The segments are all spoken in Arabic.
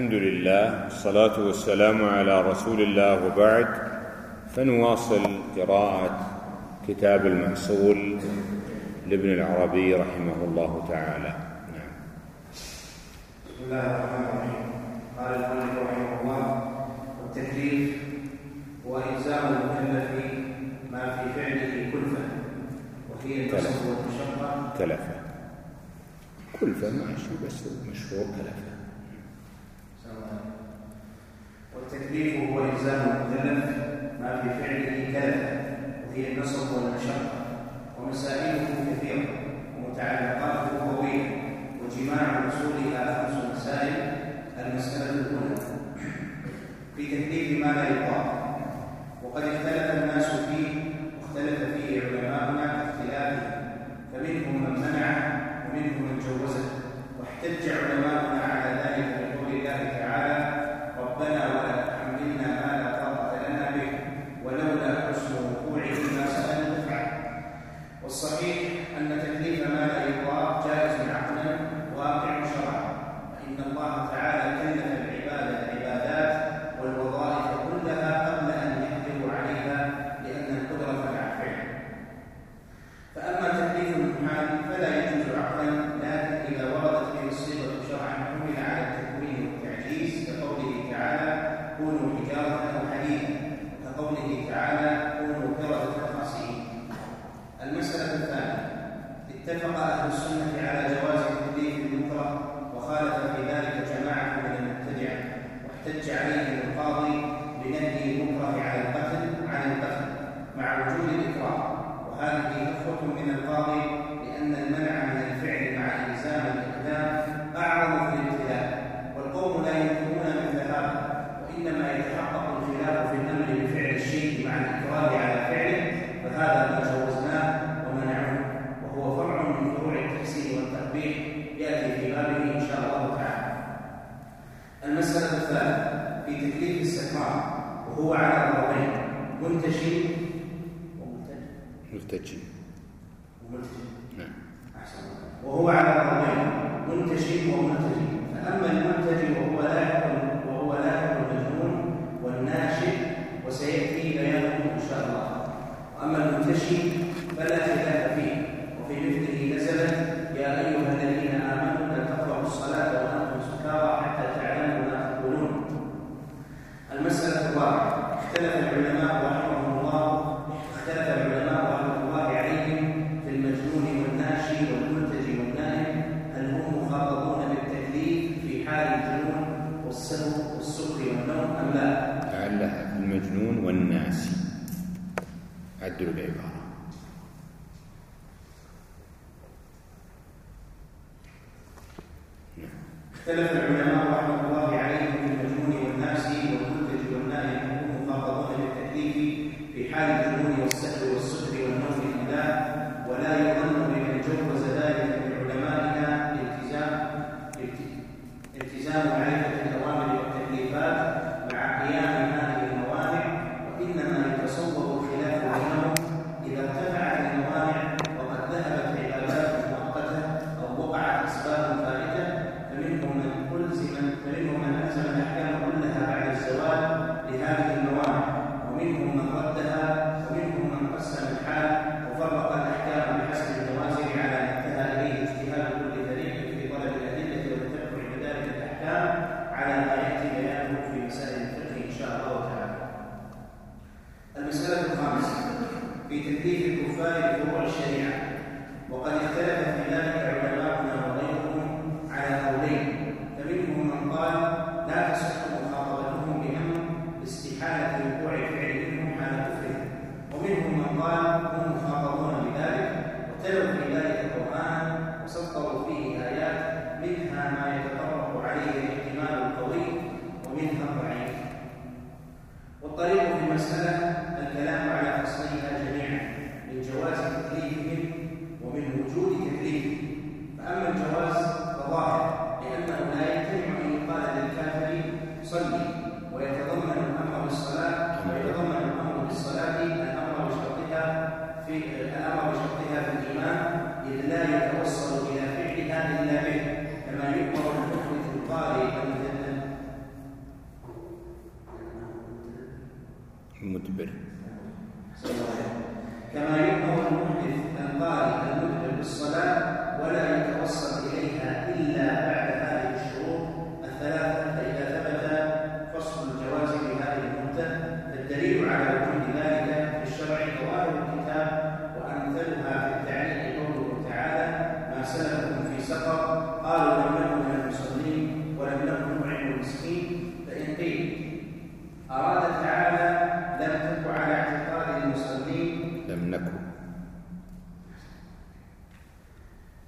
الحمد لله والصلاة والسلام على رسول الله وبعد. فنواصل قراءة كتاب المحصول لابن العربي رحمه الله تعالى. نعم. بسم الله الرحمن الرحيم. قال المؤلف رحمه الله والتكليف هو إلزام المكلف ما في فعله كلفة وهي النصب والمشقة كلفة. كلفة ماشي بس مشهور كلفة والتكليف هو إلزام المكلف ما في فعله كلفة وهي النصب والمشقة ومسائله كثيرة ومتعلقاته طويلة وجماع أصولها خمس مسائل المسألة الأولى في تكليف ما لا يطاق الثالثة في تكليف السكران وهو على ضربين منتشي مرتجي وملتجي نعم. أحسن وهو على ضربين منتشي وملتجي فأما الملتجي وهو لاحق وهو لاحق المجنون والناشئ وسيأتي بيانه إن شاء الله. وأما المنتشي فلا خلاف فيه. وفي مثله نزلت يا أيها الذين آمنوا لا تقربوا الصلاة وأنتم سكارى حتى تعلموا المسألة الرابعة اختلف العلماء رحمهم الله اختلف العلماء رحمة الله عليهم في المجنون والناشي والملتجي والنائم هل هم مخاطبون بالتكليف في حال الجنون والسهو والسكر والنوم أم لا؟ لعلها المجنون والناس. عدلوا العبارة. اختلف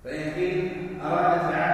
فإن أرادت فعال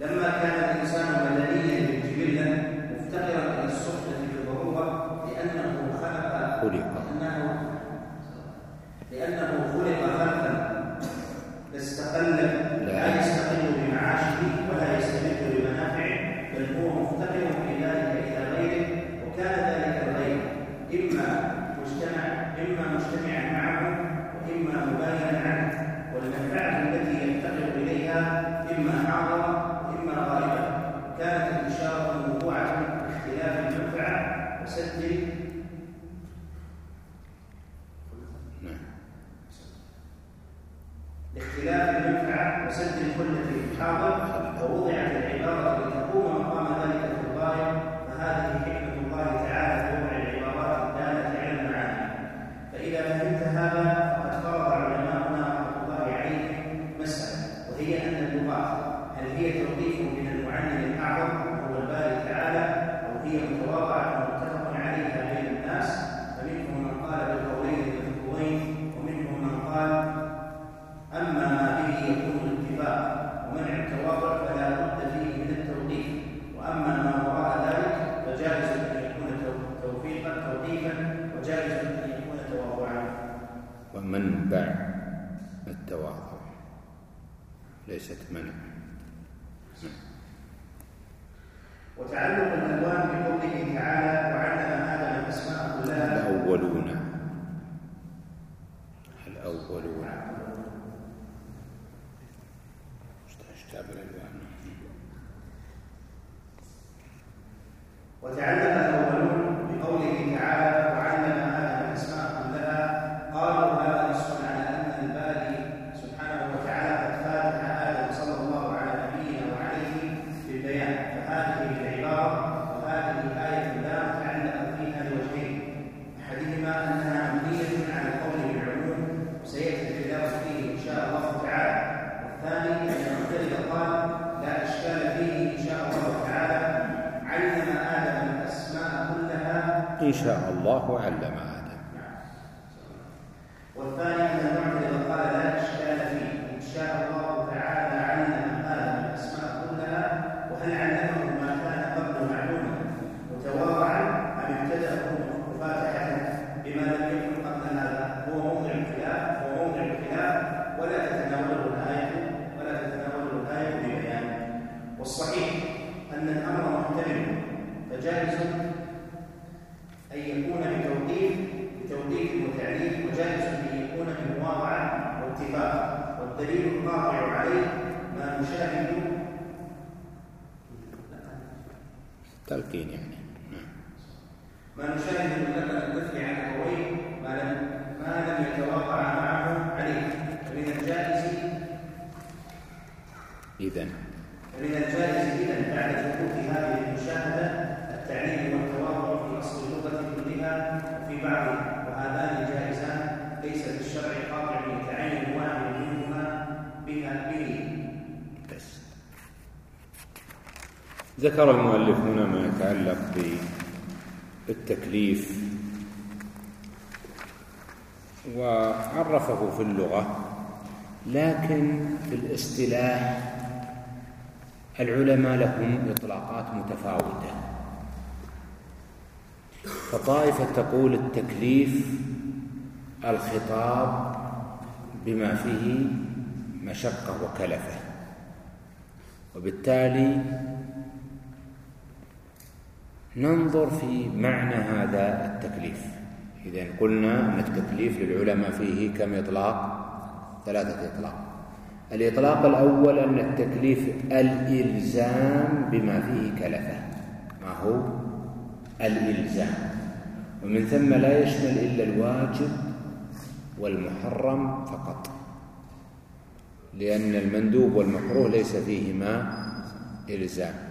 لما كان الإنسان مدنيا جبلا مفتقرا اختلاف المنفعة وسد الخلة في الحاضر ووضعت العبارة لتقوم مقام ذلك في الغاية فهذه حكمة الله تعالى في وضع العبارات الدالة على المعاني. فإذا فهمت هذا فقد فرض علماؤنا رحمة الله عليه مسألة وهي أن اللغات هل هي توقيف من المعلم الأعظم هو الباري تعالى أو هي متواضعة متفق عليها بين الناس؟ فمنهم من قال بالقولين المذكورين منبع التواضع ليست منع. تلقين يعني. ما نشاهد من الدفع عن ابويه ما لم ما لم يتوقع معه عليه. فمن الجائز اذا فمن الجائز اذا بعد ثبوت هذه المشاهدة التعليم والتواضع في أصل اللغة كلها وفي بعضها وهذان جائزان ليس في الشرع قاطع يتعين واحد منهما بها به. بس. ذكر المؤلف هنا ما يتعلق بالتكليف. وعرفه في اللغة لكن في الاصطلاح العلماء لهم إطلاقات متفاوتة. فطائفة تقول التكليف الخطاب بما فيه مشقة وكلفة. وبالتالي ننظر في معنى هذا التكليف. إذا قلنا أن التكليف للعلماء فيه كم إطلاق؟ ثلاثة إطلاق. الإطلاق الأول أن التكليف الإلزام بما فيه كلفة. ما هو؟ الإلزام. ومن ثم لا يشمل إلا الواجب والمحرم فقط. لأن المندوب والمكروه ليس فيهما إلزام.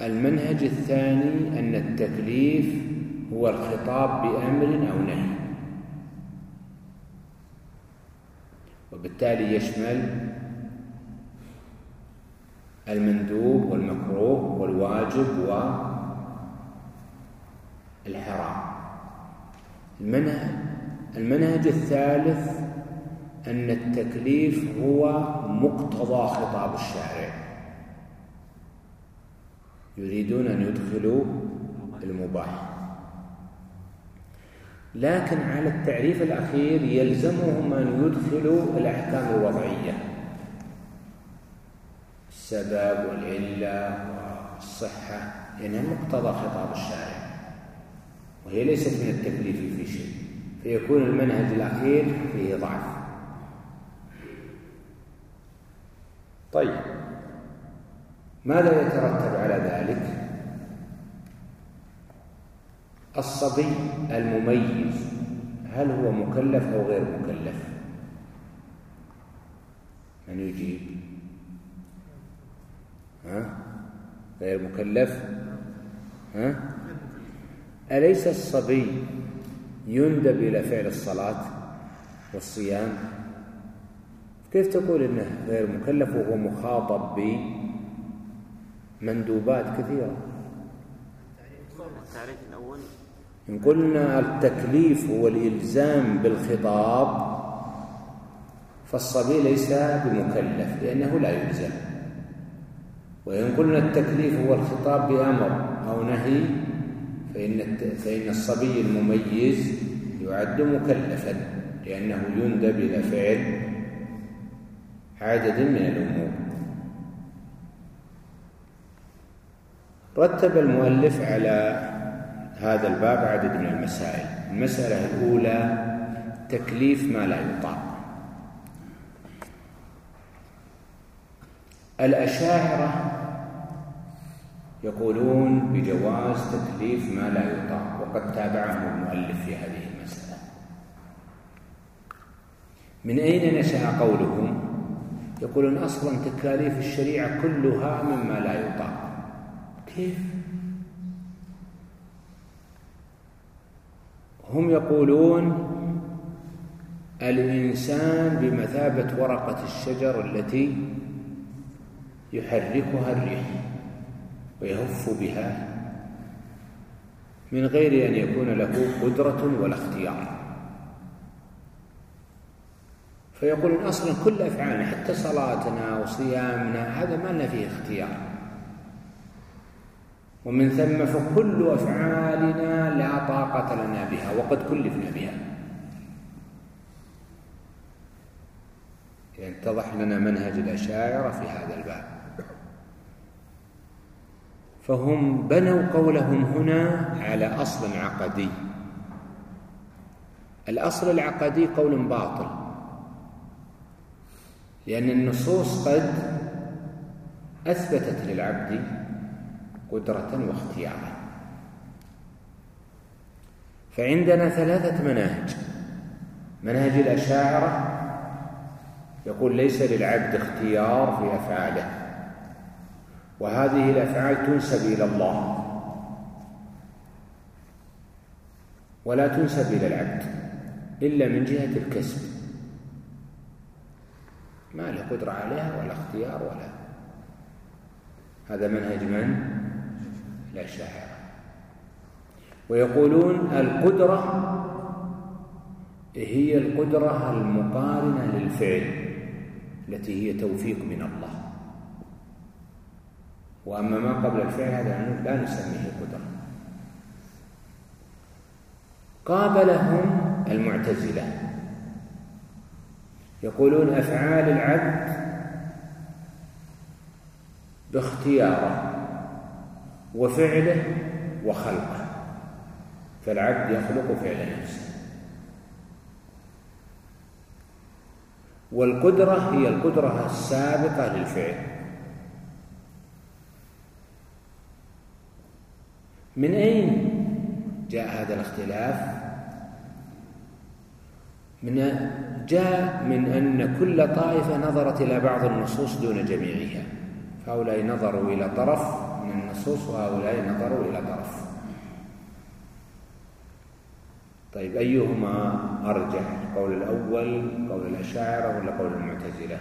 المنهج الثاني أن التكليف هو الخطاب بأمر أو نهي. وبالتالي يشمل المندوب والمكروه والواجب والحرام. المنهج الثالث أن التكليف هو مقتضى خطاب الشارع. يريدون أن يدخلوا المباح. لكن على التعريف الأخير يلزمهم أن يدخلوا الأحكام الوضعية. السبب والعلة والصحة لأنها يعني مقتضى خطاب الشارع. وهي ليست من التكليف في شيء فيكون المنهج الأخير فيه ضعف. طيب. ماذا يترتب على ذلك الصبي المميز هل هو مكلف أو غير مكلف؟ من يجيب؟ ها؟ غير مكلف؟ ها؟ أليس الصبي يندب إلى فعل الصلاة والصيام؟ كيف تقول إنه غير مكلف وهو مخاطب بمندوبات كثيرة. التعريف الأول. إن قلنا التكليف هو الإلزام بالخطاب فالصبي ليس بمكلف لأنه لا يلزم. وإن قلنا التكليف هو الخطاب بأمر أو نهي فإن فإن الصبي المميز يعد مكلفا لأنه يندب إلى فعل عدد من الأمور. رتب المؤلف على هذا الباب عدد من المسائل. المسألة الأولى تكليف ما لا يطاق. الأشاعرة يقولون بجواز تكليف ما لا يطاق وقد تابعهم المؤلف في هذه المسألة. من أين نشأ قولهم؟ يقولون أصلا تكاليف الشريعة كلها مما لا يطاق. كيف؟ هم يقولون الإنسان بمثابة ورقة الشجر التي يحركها الريح ويهف بها من غير أن يكون له قدرة ولا اختيار. فيقولون أصلا كل أفعالنا حتى صلاتنا وصيامنا هذا ما لنا فيه اختيار. ومن ثم فكل أفعالنا لا طاقة لنا بها وقد كلفنا بها. يتضح لنا منهج الأشاعرة في هذا الباب. فهم بنوا قولهم هنا على أصل عقدي. الأصل العقدي قول باطل. لأن النصوص قد أثبتت للعبد قدرة واختيارا. فعندنا ثلاثة مناهج. منهج الأشاعرة يقول ليس للعبد اختيار في أفعاله. وهذه الأفعال تنسب إلى الله. ولا تنسب إلى العبد إلا من جهة الكسب. ما له قدرة عليها ولا اختيار ولا. هذا منهج من؟ الأشاعرة ويقولون القدرة هي القدرة المقارنة للفعل التي هي توفيق من الله. وأما ما قبل الفعل هذا لا نسميه قدرة. قابلهم المعتزلة. يقولون أفعال العبد باختياره. وفعله وخلقه. فالعبد يخلق فعل نفسه. والقدرة هي القدرة السابقة للفعل. من أين جاء هذا الاختلاف؟ من جاء من أن كل طائفة نظرت إلى بعض النصوص دون جميعها. فهؤلاء نظروا إلى طرف من النصوص وهؤلاء نظروا إلى طرف. طيب أيهما أرجح؟ القول الأول قول الأشاعرة ولا قول المعتزلة؟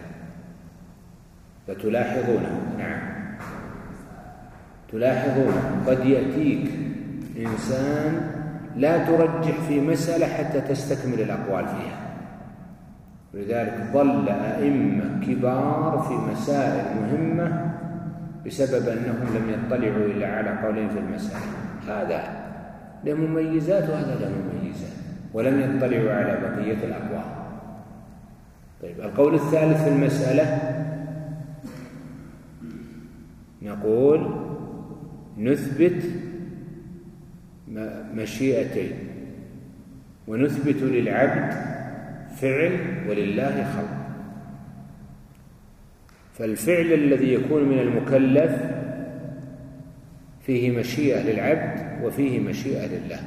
فتلاحظونه نعم. تلاحظون قد يأتيك إنسان لا ترجح في مسألة حتى تستكمل الأقوال فيها. ولذلك ظل أئمة كبار في مسائل مهمة بسبب أنهم لم يطلعوا إلا على قولين في المسألة. هذا له مميزات وهذا له مميزات ولم يطلعوا على بقية الأقوال. طيب القول الثالث في المسألة نقول نثبت مشيئتين ونثبت للعبد فعل ولله خلق. فالفعل الذي يكون من المكلف فيه مشيئة للعبد وفيه مشيئة لله.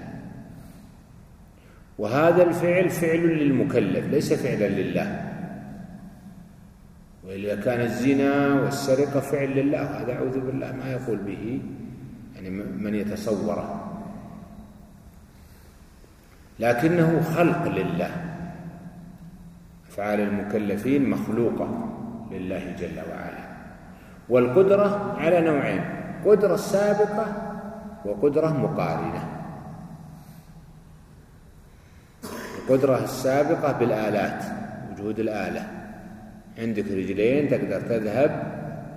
وهذا الفعل فعل للمكلف ليس فعلا لله. وإذا كان الزنا والسرقة فعل لله هذا أعوذ بالله ما يقول به يعني من يتصوره. لكنه خلق لله. أفعال المكلفين مخلوقة. لله جل وعلا. والقدرة على نوعين قدرة سابقة وقدرة مقارنة. القدرة السابقة بالآلات وجود الآلة. عندك رجلين تقدر تذهب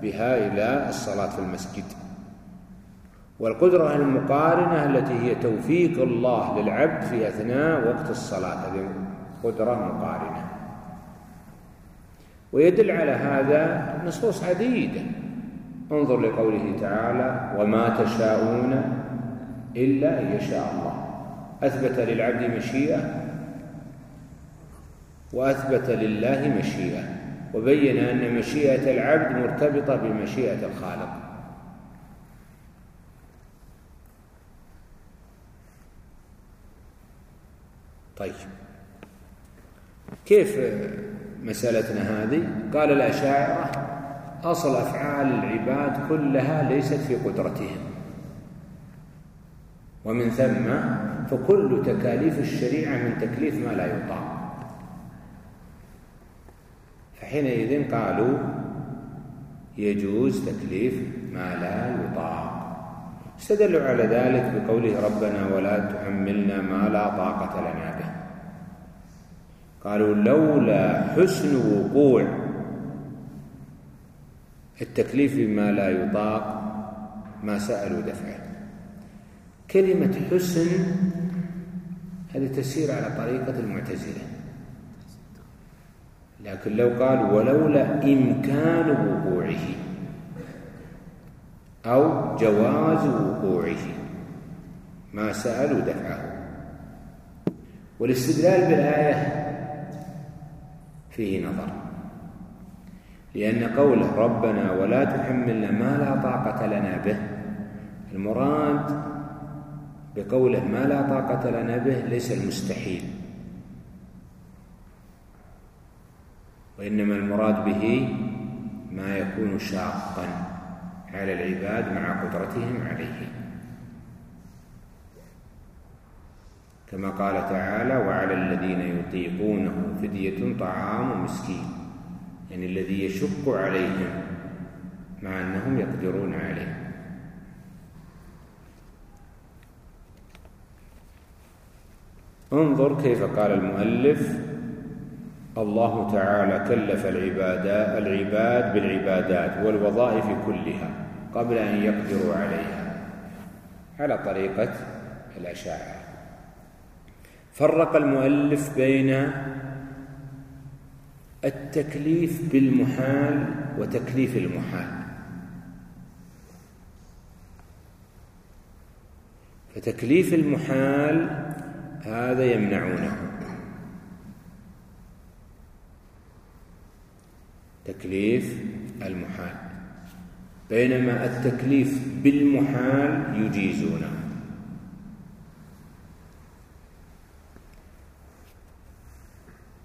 بها إلى الصلاة في المسجد. والقدرة المقارنة التي هي توفيق الله للعبد في أثناء وقت الصلاة هذه قدرة مقارنة. ويدل على هذا نصوص عديدة. انظر لقوله تعالى وما تشاءون إلا أن يشاء الله أثبت للعبد مشيئة وأثبت لله مشيئة وبين أن مشيئة العبد مرتبطة بمشيئة الخالق. طيب. كيف مسألتنا هذه. قال الأشاعرة أصل أفعال العباد كلها ليست في قدرتهم. ومن ثم فكل تكاليف الشريعة من تكليف ما لا يطاق. فحينئذ قالوا يجوز تكليف ما لا يطاق. استدلوا على ذلك بقوله ربنا ولا تحملنا ما لا طاقة لنا به. قالوا لولا حسن وقوع التكليف بما لا يطاق ما سألوا دفعه. كلمة حسن هذه تسير على طريقة المعتزلة. لكن لو قال ولولا إمكان وقوعه أو جواز وقوعه ما سألوا دفعه. والاستدلال بالآية فيه نظر. لأن قوله ربنا ولا تحملنا ما لا طاقة لنا به المراد بقوله ما لا طاقة لنا به ليس المستحيل. وإنما المراد به ما يكون شاقا على العباد مع قدرتهم عليه. كما قال تعالى وعلى الذين يطيقونه فدية طعام مسكين. يعني الذي يشق عليهم مع أنهم يقدرون عليه. انظر كيف قال المؤلف الله تعالى كلف العباد العباد بالعبادات والوظائف كلها قبل أن يقدروا عليها على طريقة الأشاعرة. فرق المؤلف بين التكليف بالمحال وتكليف المحال. فتكليف المحال هذا يمنعونه. تكليف المحال. بينما التكليف بالمحال يجيزونه.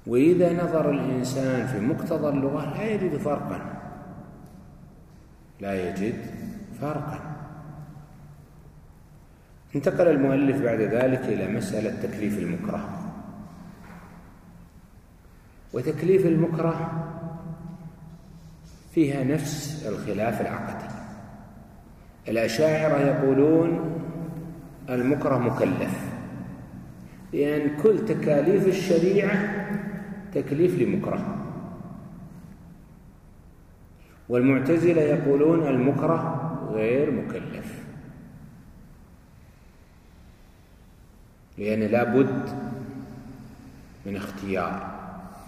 وإذا نظر الإنسان في مقتضى اللغة لا يجد فرقا. لا يجد فرقا. انتقل المؤلف بعد ذلك إلى مسألة تكليف المكره. وتكليف المكره فيها نفس الخلاف العقدي. الأشاعرة يقولون المكره مكلف لأن كل تكاليف الشريعة تكليف لمكره. والمعتزلة يقولون المكره غير مكلف. لأن لا بد من اختيار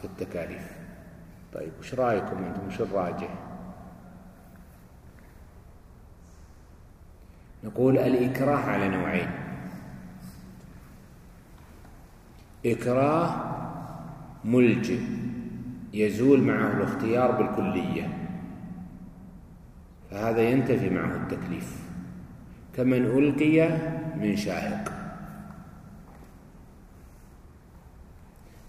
في التكاليف. طيب وش رأيكم أنتم؟ وش الراجح؟ نقول الإكراه على نوعين. إكراه ملجئ يزول معه الاختيار بالكلية. فهذا ينتفي معه التكليف. كمن ألقي من شاهق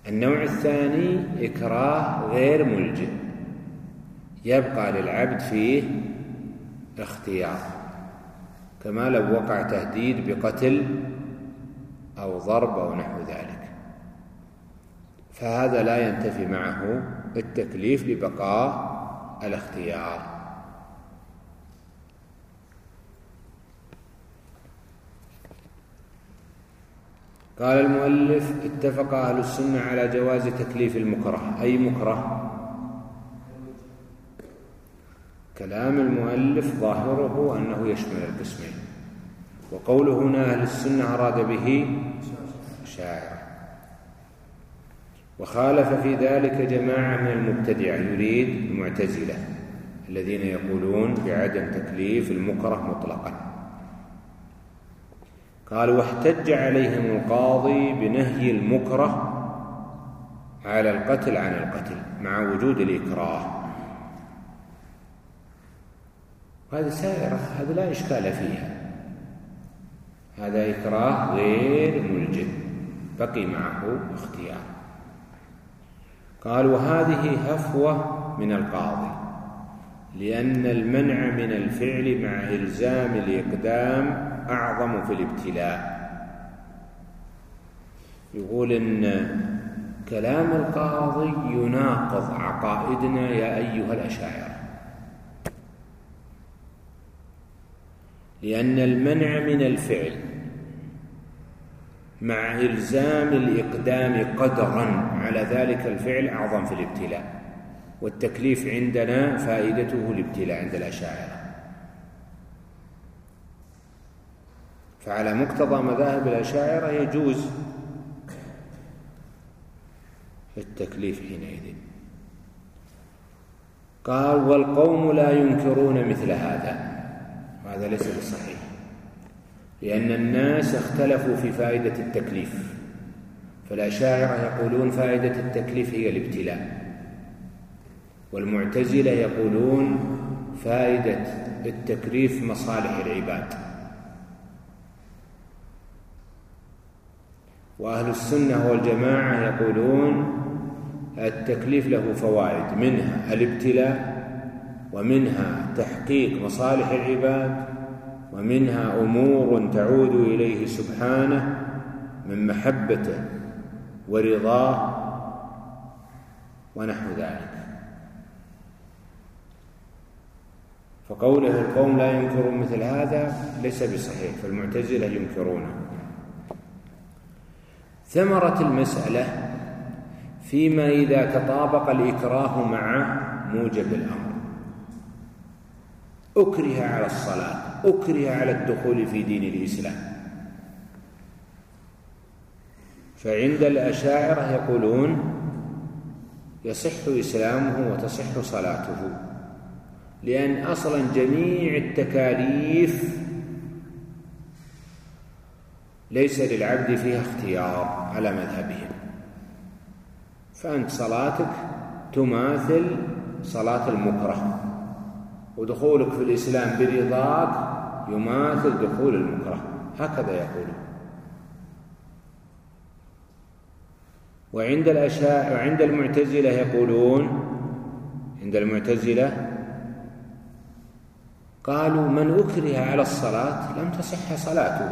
النوع الثاني إكراه غير ملجئ. يبقى للعبد فيه اختيار كما لو وقع تهديد بقتل أو ضرب أو نحو ذلك. فهذا لا ينتفي معه التكليف لبقاء الاختيار. قال المؤلف اتفق أهل السنة على جواز تكليف المكره. أي مكره؟ كلام المؤلف ظاهره أنه يشمل القسمين. وقوله هنا أهل السنة أراد به شاعر. وخالف في ذلك جماعة من المبتدعة يريد المعتزلة الذين يقولون بعدم تكليف المكره مطلقا. قال واحتج عليهم القاضي بنهي المكره على القتل عن القتل مع وجود الإكراه. وهذه سائرة هذا لا إشكال فيها. هذا إكراه غير ملجئ بقي معه اختيار. قال وهذه هفوة من القاضي لأن المنع من الفعل مع إلزام الإقدام أعظم في الابتلاء. يقول إن كلام القاضي يناقض عقائدنا يا أيها الأشاعرة. لأن المنع من الفعل مع إلزام الإقدام قدرا. على ذلك الفعل أعظم في الابتلاء. والتكليف عندنا فائدته الابتلاء عند الأشاعرة. فعلى مقتضى مذاهب الأشاعرة يجوز التكليف حينئذ. قال والقوم لا ينكرون مثل هذا. وهذا ليس بصحيح. لأن الناس اختلفوا في فائدة التكليف فالأشاعرة يقولون فائدة التكليف هي الابتلاء والمعتزلة يقولون فائدة التكليف مصالح العباد. وأهل السنة والجماعة يقولون التكليف له فوائد منها الابتلاء ومنها تحقيق مصالح العباد ومنها أمور تعود إليه سبحانه من محبته ورضاه ونحو ذلك. فقوله القوم لا ينكرون مثل هذا ليس بصحيح فالمعتزلة ينكرونه. ثمرة المسألة فيما إذا تطابق الإكراه مع موجب الأمر. أكره على الصلاة أكره على الدخول في دين الإسلام. فعند الأشاعرة يقولون يصح إسلامه وتصح صلاته لأن أصلا جميع التكاليف ليس للعبد فيها اختيار على مذهبهم. فأنت صلاتك تماثل صلاة المكره. ودخولك في الإسلام برضاك يماثل دخول المكره. هكذا يقولون وعند الأشاعرة وعند المعتزلة يقولون عند المعتزلة قالوا من أكره على الصلاة لم تصح صلاته.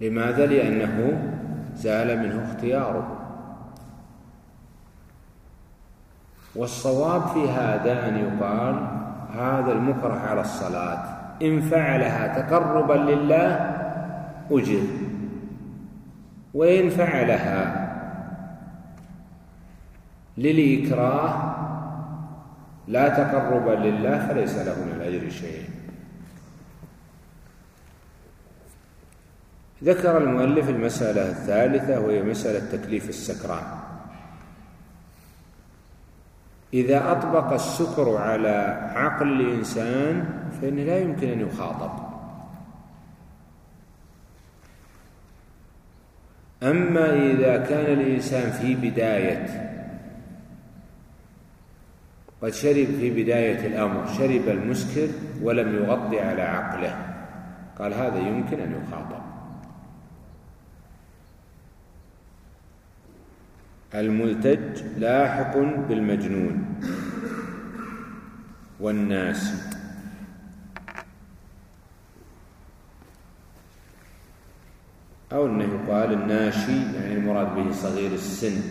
لماذا؟ لأنه زال منه اختياره. والصواب في هذا أن يقال هذا المكره على الصلاة. إن فعلها تقربا لله أجر. وإن فعلها للإكراه لا تقربا لله فليس له من الأجر شيء. ذكر المؤلف المسألة الثالثة وهي مسألة تكليف السكران. إذا أطبق السكر على عقل الإنسان فإنه لا يمكن أن يخاطب. أما إذا كان الإنسان في بداية قد شرب في بداية الأمر شرب المسكر ولم يغطي على عقله قال هذا يمكن أن يخاطب. الملتج لاحق بالمجنون. والناس. أو أنه يقال الناشي يعني المراد به صغير السن.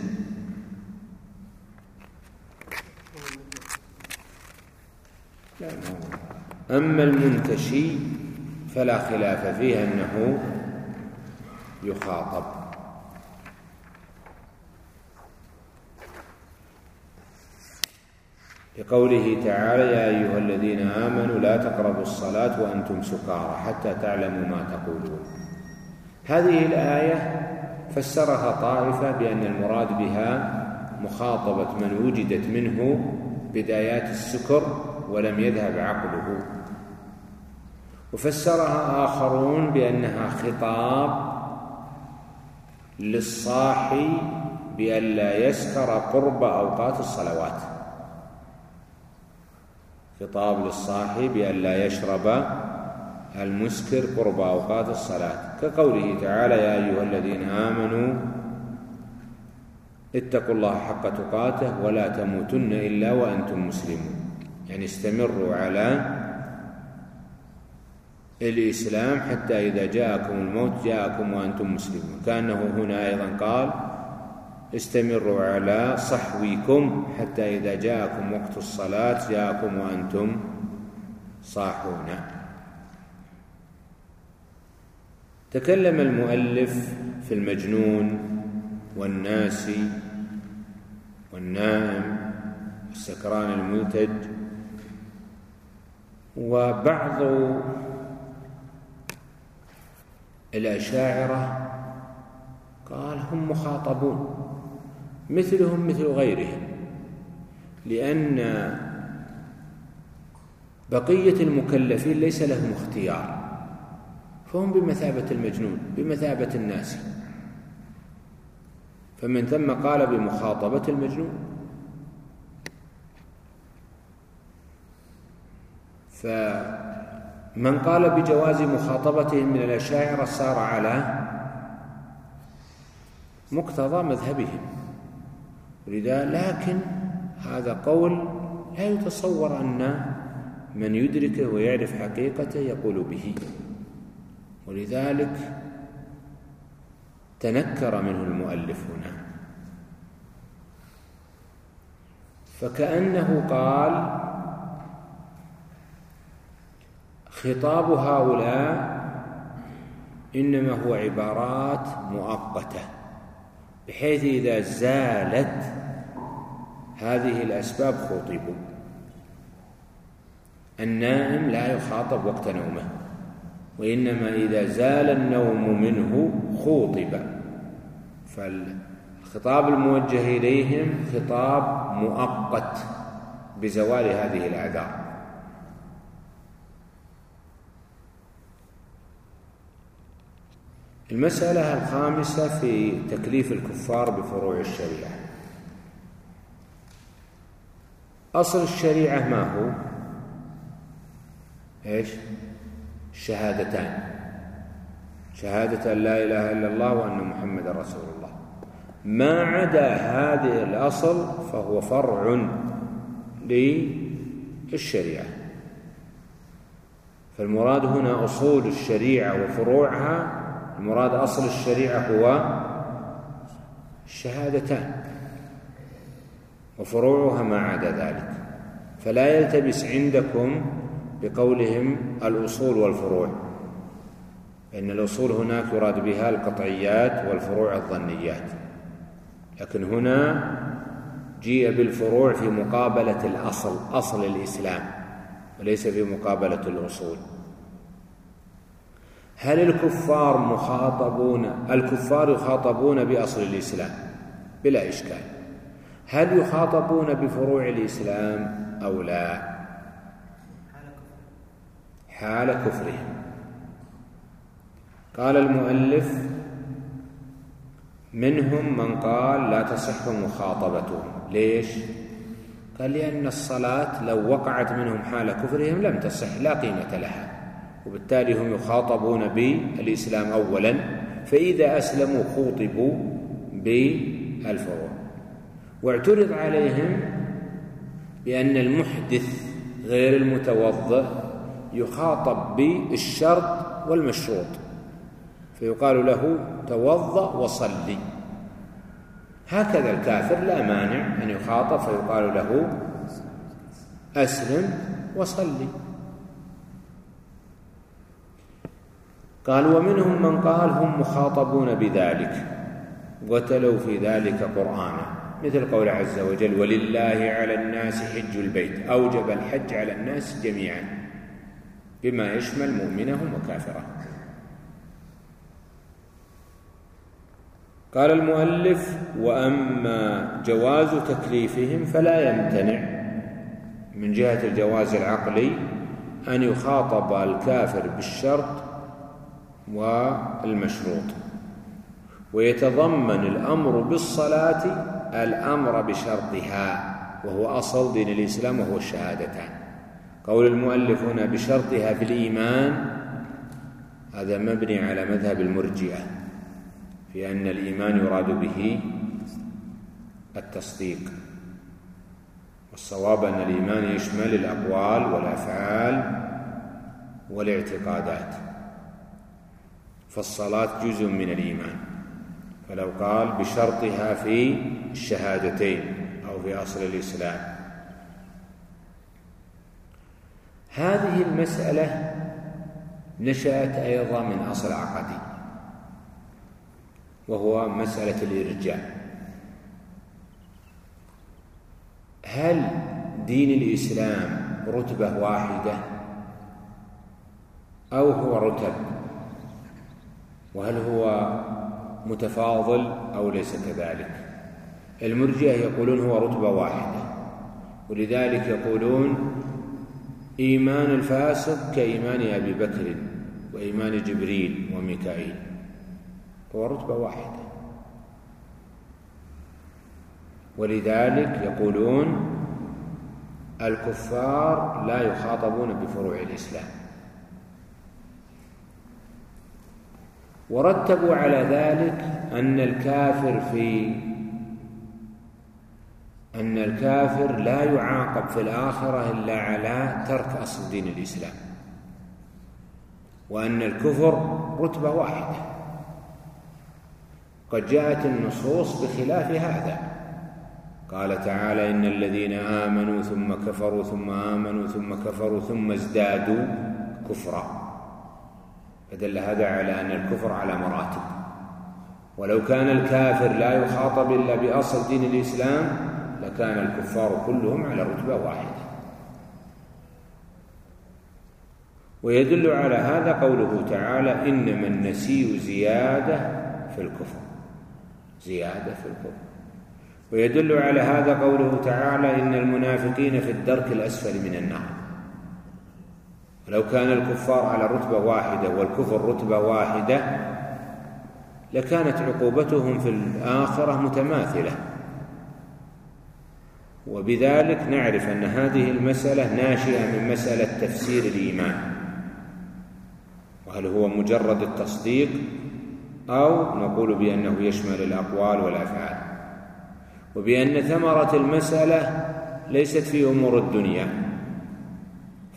أما المنتشي فلا خلاف فيه أنه يخاطب. لقوله تعالى يا أيها الذين آمنوا لا تقربوا الصلاة وأنتم سكارى حتى تعلموا ما تقولون. هذه الآية فسرها طائفة بأن المراد بها مخاطبة من وجدت منه بدايات السكر ولم يذهب عقله. وفسرها آخرون بأنها خطاب للصاحي بألا يسكر قرب أوقات الصلوات. خطاب للصاحب بألا يشرب المسكر قرب أوقات الصلاة. كقوله تعالى يا أيها الذين آمنوا اتقوا الله حق تقاته ولا تموتن إلا وأنتم مسلمون. يعني استمروا على الإسلام حتى إذا جاءكم الموت جاءكم وأنتم مسلمون. كأنه هنا أيضا قال استمروا على صحوكم حتى إذا جاءكم وقت الصلاة جاءكم وأنتم صاحون. تكلم المؤلف في المجنون والناسي والنائم والسكران الملتج وبعض الأشاعرة قال هم مخاطبون. مثلهم مثل غيرهم لأن بقية المكلفين ليس لهم اختيار فهم بمثابة المجنون بمثابة الناس. فمن ثم قال بمخاطبة المجنون. فمن قال بجواز مخاطبتهم من الأشاعرة صار على مقتضى مذهبهم. لذا لكن هذا قول لا يتصور أن من يدركه ويعرف حقيقته يقول به. ولذلك تنكر منه المؤلف هنا. فكأنه قال خطاب هؤلاء إنما هو عبارات مؤقتة. بحيث إذا زالت هذه الأسباب خوطبوا النائم لا يخاطب وقت نومه وإنما إذا زال النوم منه خوطب. فالخطاب الموجه إليهم خطاب مؤقت بزوال هذه الأعذار. المسألة الخامسة في تكليف الكفار بفروع الشريعة أصل الشريعة ما هو؟ إيش؟ شهادتان شهادة أن لا إله إلا الله وأن محمد رسول الله ما عدا هذه الأصل فهو فرع للشريعة فالمراد هنا أصول الشريعة وفروعها المراد أصل الشريعة هو الشهادتان وفروعها ما عدا ذلك. فلا يلتبس عندكم بقولهم الأصول والفروع إن الأصول هناك يراد بها القطعيات والفروع الظنيات. لكن هنا جيء بالفروع في مقابلة الأصل أصل الإسلام وليس في مقابلة الأصول. هل الكفار مخاطبون؟ الكفار يخاطبون بأصل الإسلام بلا إشكال. هل يخاطبون بفروع الإسلام أو لا؟ حال كفرهم. قال المؤلف منهم من قال لا تصح مخاطبتهم. ليش؟ قال لأن الصلاة لو وقعت منهم حال كفرهم لم تصح لا قيمة لها. وبالتالي هم يخاطبون بالإسلام أولا فإذا أسلموا خوطبوا بالفروع واعترض عليهم بأن المحدث غير المتوضئ يخاطب بالشرط والمشروط فيقال له توضأ وصلي. هكذا الكافر لا مانع أن يخاطب فيقال له أسلم وصلي. قال ومنهم من قال هم مخاطبون بذلك وتلوا في ذلك قرآنا مثل قول عز وجل ولله على الناس حج البيت أوجب الحج على الناس جميعا بما يشمل مؤمنهم وكافرهم. قال المؤلف وأما جواز تكليفهم فلا يمتنع من جهة الجواز العقلي أن يخاطب الكافر بالشرط والمشروط. ويتضمن الأمر بالصلاة الأمر بشرطها وهو أصل دين الإسلام وهو الشهادتان قول المؤلف هنا بشرطها في الإيمان هذا مبني على مذهب المرجئة في أن الإيمان يراد به التصديق. والصواب أن الإيمان يشمل الأقوال والأفعال والاعتقادات. فالصلاة جزء من الإيمان. فلو قال بشرطها في الشهادتين أو في أصل الإسلام. هذه المسألة نشأت أيضا من أصل عقدي وهو مسألة الإرجاء. هل دين الإسلام رتبة واحدة أو هو رتب؟ وهل هو متفاضل أو ليس كذلك؟ المرجئة يقولون هو رتبة واحدة ولذلك يقولون إيمان الفاسق كإيمان أبي بكر وإيمان جبريل وميكائيل هو رتبة واحدة. ولذلك يقولون الكفار لا يخاطبون بفروع الإسلام. ورتبوا على ذلك أن الكافر في أن الكافر لا يعاقب في الآخرة إلا على ترك أصل دين الإسلام. وأن الكفر رتبة واحدة. قد جاءت النصوص بخلاف هذا. قال تعالى إن الذين آمنوا ثم كفروا ثم آمنوا ثم كفروا ثم ازدادوا كفرا. فدل هذا على أن الكفر على مراتب. ولو كان الكافر لا يخاطب إلا بأصل دين الإسلام لكان الكفار كلهم على رتبة واحدة. ويدل على هذا قوله تعالى إنما النسي زيادة في الكفر. زيادة في الكفر. ويدل على هذا قوله تعالى إن المنافقين في الدرك الأسفل من النار. لو كان الكفار على رتبة واحدة والكفر رتبة واحدة لكانت عقوبتهم في الآخرة متماثلة. وبذلك نعرف أن هذه المسألة ناشئة من مسألة تفسير الإيمان. وهل هو مجرد التصديق أو نقول بأنه يشمل الأقوال والأفعال؟ وبأن ثمرة المسألة ليست في أمور الدنيا.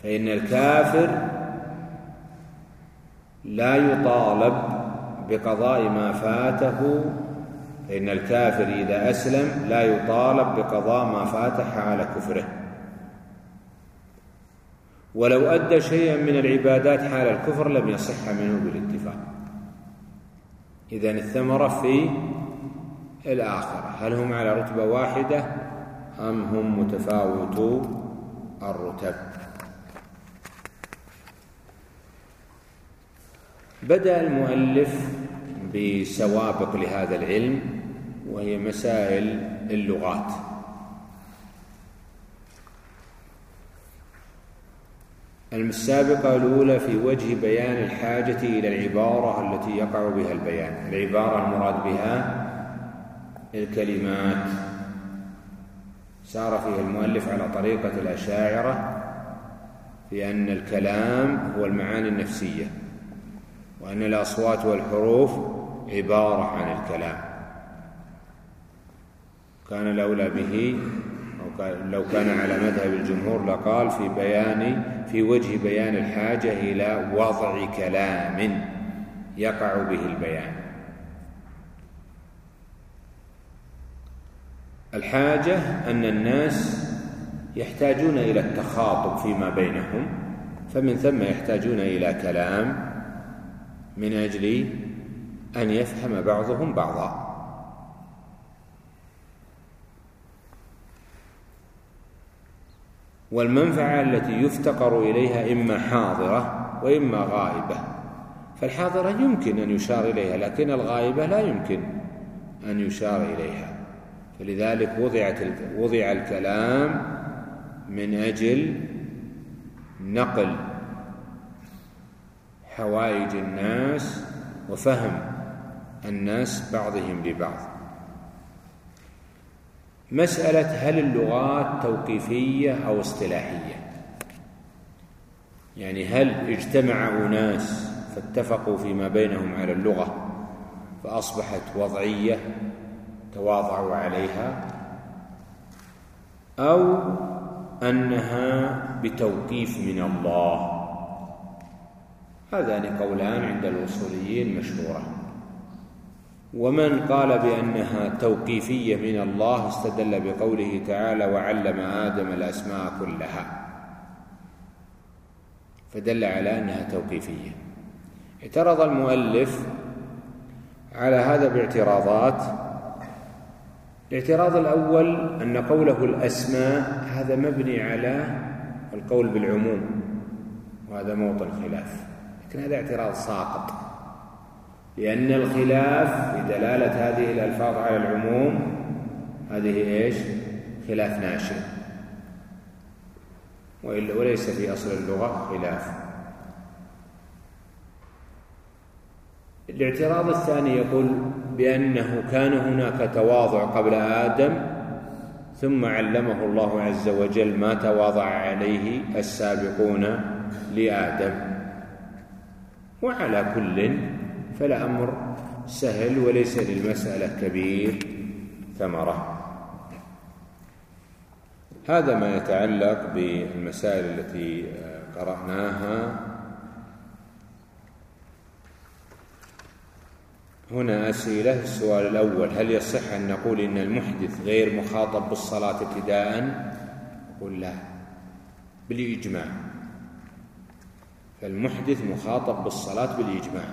فإن الكافر لا يطالب بقضاء ما فاته فإن الكافر إذا أسلم لا يطالب بقضاء ما فاته على كفره. ولو أدى شيئا من العبادات حال الكفر لم يصح منه بالاتفاق. إذن الثمرة في الآخرة. هل هم على رتبة واحدة أم هم متفاوتو الرتب؟ بدأ المؤلف بسوابق لهذا العلم وهي مسائل اللغات. السابقة الأولى في وجه بيان الحاجة إلى العبارة التي يقع بها البيان. العبارة المراد بها الكلمات. سار فيها المؤلف على طريقة الأشاعرة في أن الكلام هو المعاني النفسية. وأن الأصوات والحروف عبارة عن الكلام. كان الأولى به أو لو كان على مذهب الجمهور لقال في بيان في وجه بيان الحاجة إلى وضع كلام يقع به البيان. الحاجة أن الناس يحتاجون إلى التخاطب فيما بينهم فمن ثم يحتاجون إلى كلام من أجل أن يفهم بعضهم بعضا. والمنفعة التي يفتقر إليها إما حاضرة وإما غائبة. فالحاضرة يمكن أن يشار إليها لكن الغائبة لا يمكن أن يشار إليها. فلذلك وضعت وضع الكلام من أجل نقل حوائج الناس وفهم الناس بعضهم ببعض. مسألة هل اللغات توقيفية أو اصطلاحية؟ يعني هل اجتمع أناس فاتفقوا فيما بينهم على اللغة فأصبحت وضعية تواضعوا عليها؟ أو أنها بتوقيف من الله هذان قولان عند الوصوليين مشهوران ومن قال بأنها توقيفية من الله استدل بقوله تعالى وعلم آدم الأسماء كلها. فدل على أنها توقيفية. اعترض المؤلف على هذا باعتراضات. الاعتراض الأول أن قوله الأسماء هذا مبني على القول بالعموم وهذا موطن خلاف. لكن هذا اعتراض ساقط. لأن الخلاف بدلالة هذه الألفاظ على العموم هذه إيش؟ خلاف ناشئ. وليس في أصل اللغة خلاف. الاعتراض الثاني يقول بأنه كان هناك تواضع قبل آدم ثم علمه الله عز وجل ما تواضع عليه السابقون لآدم. وعلى كل فالأمر سهل وليس للمسألة كبير. ثمرة. هذا ما يتعلق بالمسائل التي قرأناها. هنا أسئلة. السؤال الأول هل يصح أن نقول إن المحدث غير مخاطب بالصلاة ابتداء؟ نقول لا. بالإجماع. فالمحدث مخاطب بالصلاة بالإجماع.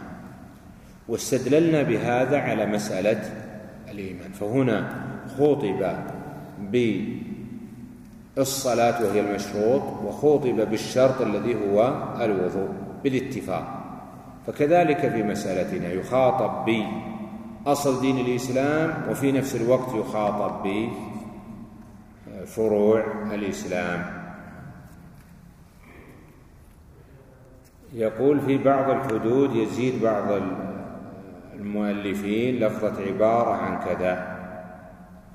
واستدللنا بهذا على مسألة الإيمان. فهنا خوطب بالصلاة وهي المشروط وخوطب بالشرط الذي هو الوضوء بالاتفاق. فكذلك في مسألتنا يخاطب بأصل دين الإسلام وفي نفس الوقت يخاطب بفروع الإسلام. يقول في بعض الحدود يزيد بعض المؤلفين لفظة عبارة عن كذا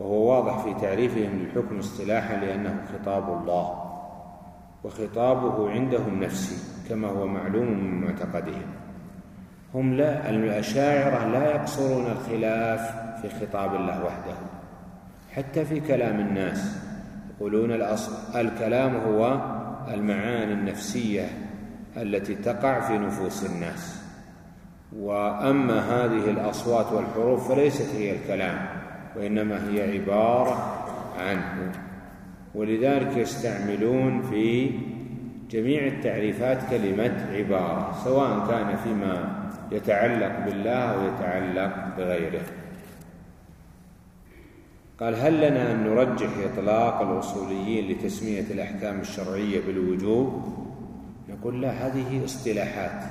وهو واضح في تعريفهم للحكم اصطلاحا لأنه خطاب الله وخطابه عندهم نفسي كما هو معلوم من معتقدهم. هم لا الأشاعرة لا يقصرون الخلاف في خطاب الله وحده حتى في كلام الناس يقولون الأصل الكلام هو المعاني النفسية التي تقع في نفوس الناس. وأما هذه الأصوات والحروف فليست هي الكلام وإنما هي عبارة عنه. ولذلك يستعملون في جميع التعريفات كلمة عبارة سواء كان فيما يتعلق بالله أو يتعلق بغيره. قال هل لنا أن نرجح إطلاق الأصوليين لتسمية الأحكام الشرعية بالوجوب؟ نقول لا هذه اصطلاحات.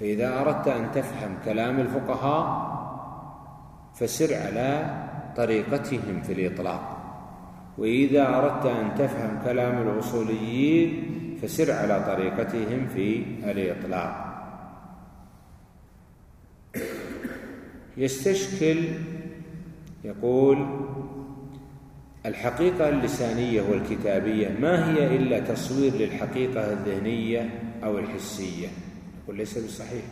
فإذا أردت أن تفهم كلام الفقهاء فسر على طريقتهم في الإطلاق. وإذا أردت أن تفهم كلام الأصوليين فسر على طريقتهم في الإطلاق. يستشكل يقول الحقيقة اللسانية والكتابية ما هي إلا تصوير للحقيقة الذهنية أو الحسية يقول ليس بصحيح.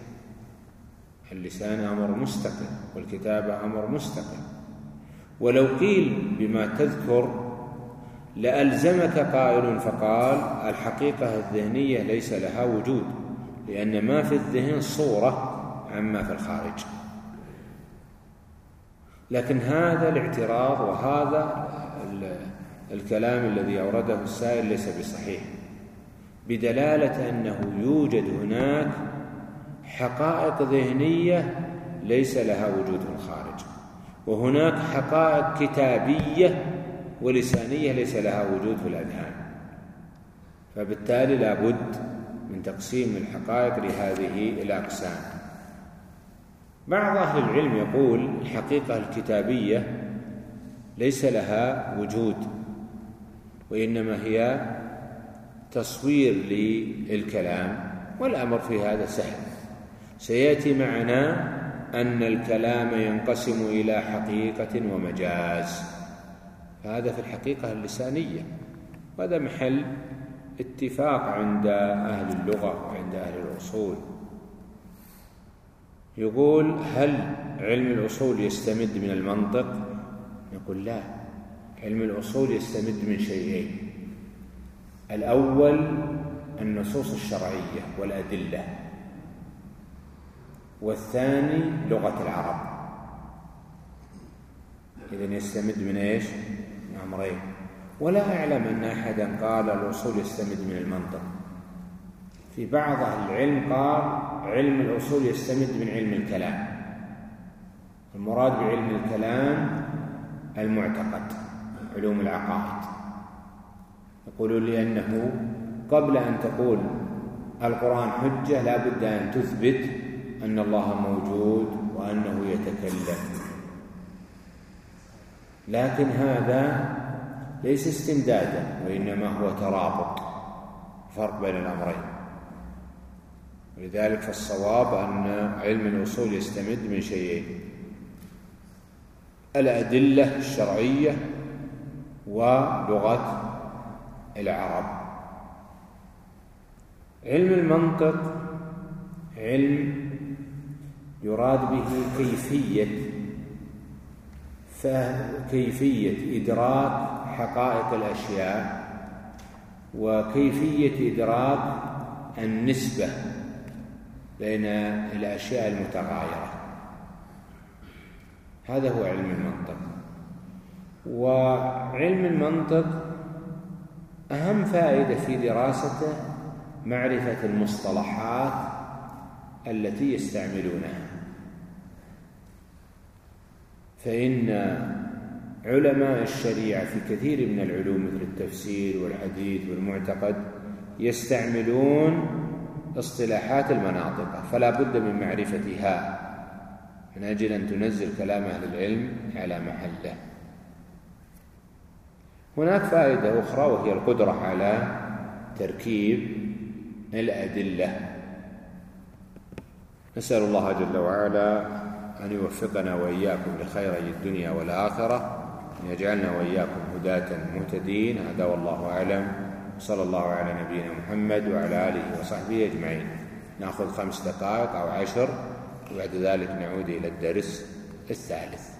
اللسان أمر مستقل والكتابة أمر مستقل. ولو قيل بما تذكر لألزمك قائل فقال الحقيقة الذهنية ليس لها وجود لأن ما في الذهن صورة عما في الخارج. لكن هذا الاعتراض وهذا الكلام الذي أورده السائل ليس بصحيح. بدلالة أنه يوجد هناك حقائق ذهنية ليس لها وجود في الخارج وهناك حقائق كتابية ولسانية ليس لها وجود في الأذهان. فبالتالي لابد من تقسيم الحقائق لهذه الأقسام. بعض أهل العلم يقول الحقيقة الكتابية ليس لها وجود وإنما هي تصوير للكلام والأمر في هذا سهل. سيأتي معنا أن الكلام ينقسم إلى حقيقة ومجاز. فهذا في الحقيقة اللسانية. وهذا محل اتفاق عند أهل اللغة وعند أهل الأصول. يقول هل علم الأصول يستمد من المنطق؟ نقول لا علم الأصول يستمد من شيئين. الأول النصوص الشرعية والأدلة. والثاني لغة العرب. إذن يستمد من إيش؟ من أمرين. ولا أعلم أن أحدا قال الأصول يستمد من المنطق. في بعض أهل العلم قال علم الأصول يستمد من علم الكلام. المراد بعلم الكلام المعتقد علوم العقائد. يقولون لأنه قبل أن تقول القرآن حجة لا بد أن تثبت أن الله موجود وأنه يتكلم. لكن هذا ليس استمدادا وإنما هو ترابط فرق بين الأمرين. ولذلك فالصواب أن علم الأصول يستمد من شيئين. الأدلة الشرعية ولغة العرب. علم المنطق علم يراد به كيفية كيفية إدراك حقائق الأشياء وكيفية إدراك النسبة بين الأشياء المتغايرة. هذا هو علم المنطق. وعلم المنطق أهم فائدة في دراسته معرفة المصطلحات التي يستعملونها. فإن علماء الشريعة في كثير من العلوم مثل التفسير والحديث والمعتقد يستعملون اصطلاحات المناطق فلا بد من معرفتها. من أجل أن تنزل كلام أهل العلم على محله. هناك فائدة أخرى وهي القدرة على تركيب الأدلة. نسأل الله جل وعلا أن يوفقنا وإياكم لخيري الدنيا والآخرة أن يجعلنا وإياكم هداة مهتدين. هذا والله أعلم. صلى الله على نبينا محمد وعلى آله وصحبه أجمعين. نأخذ خمس دقائق أو عشر. وبعد ذلك نعود إلى الدرس الثالث.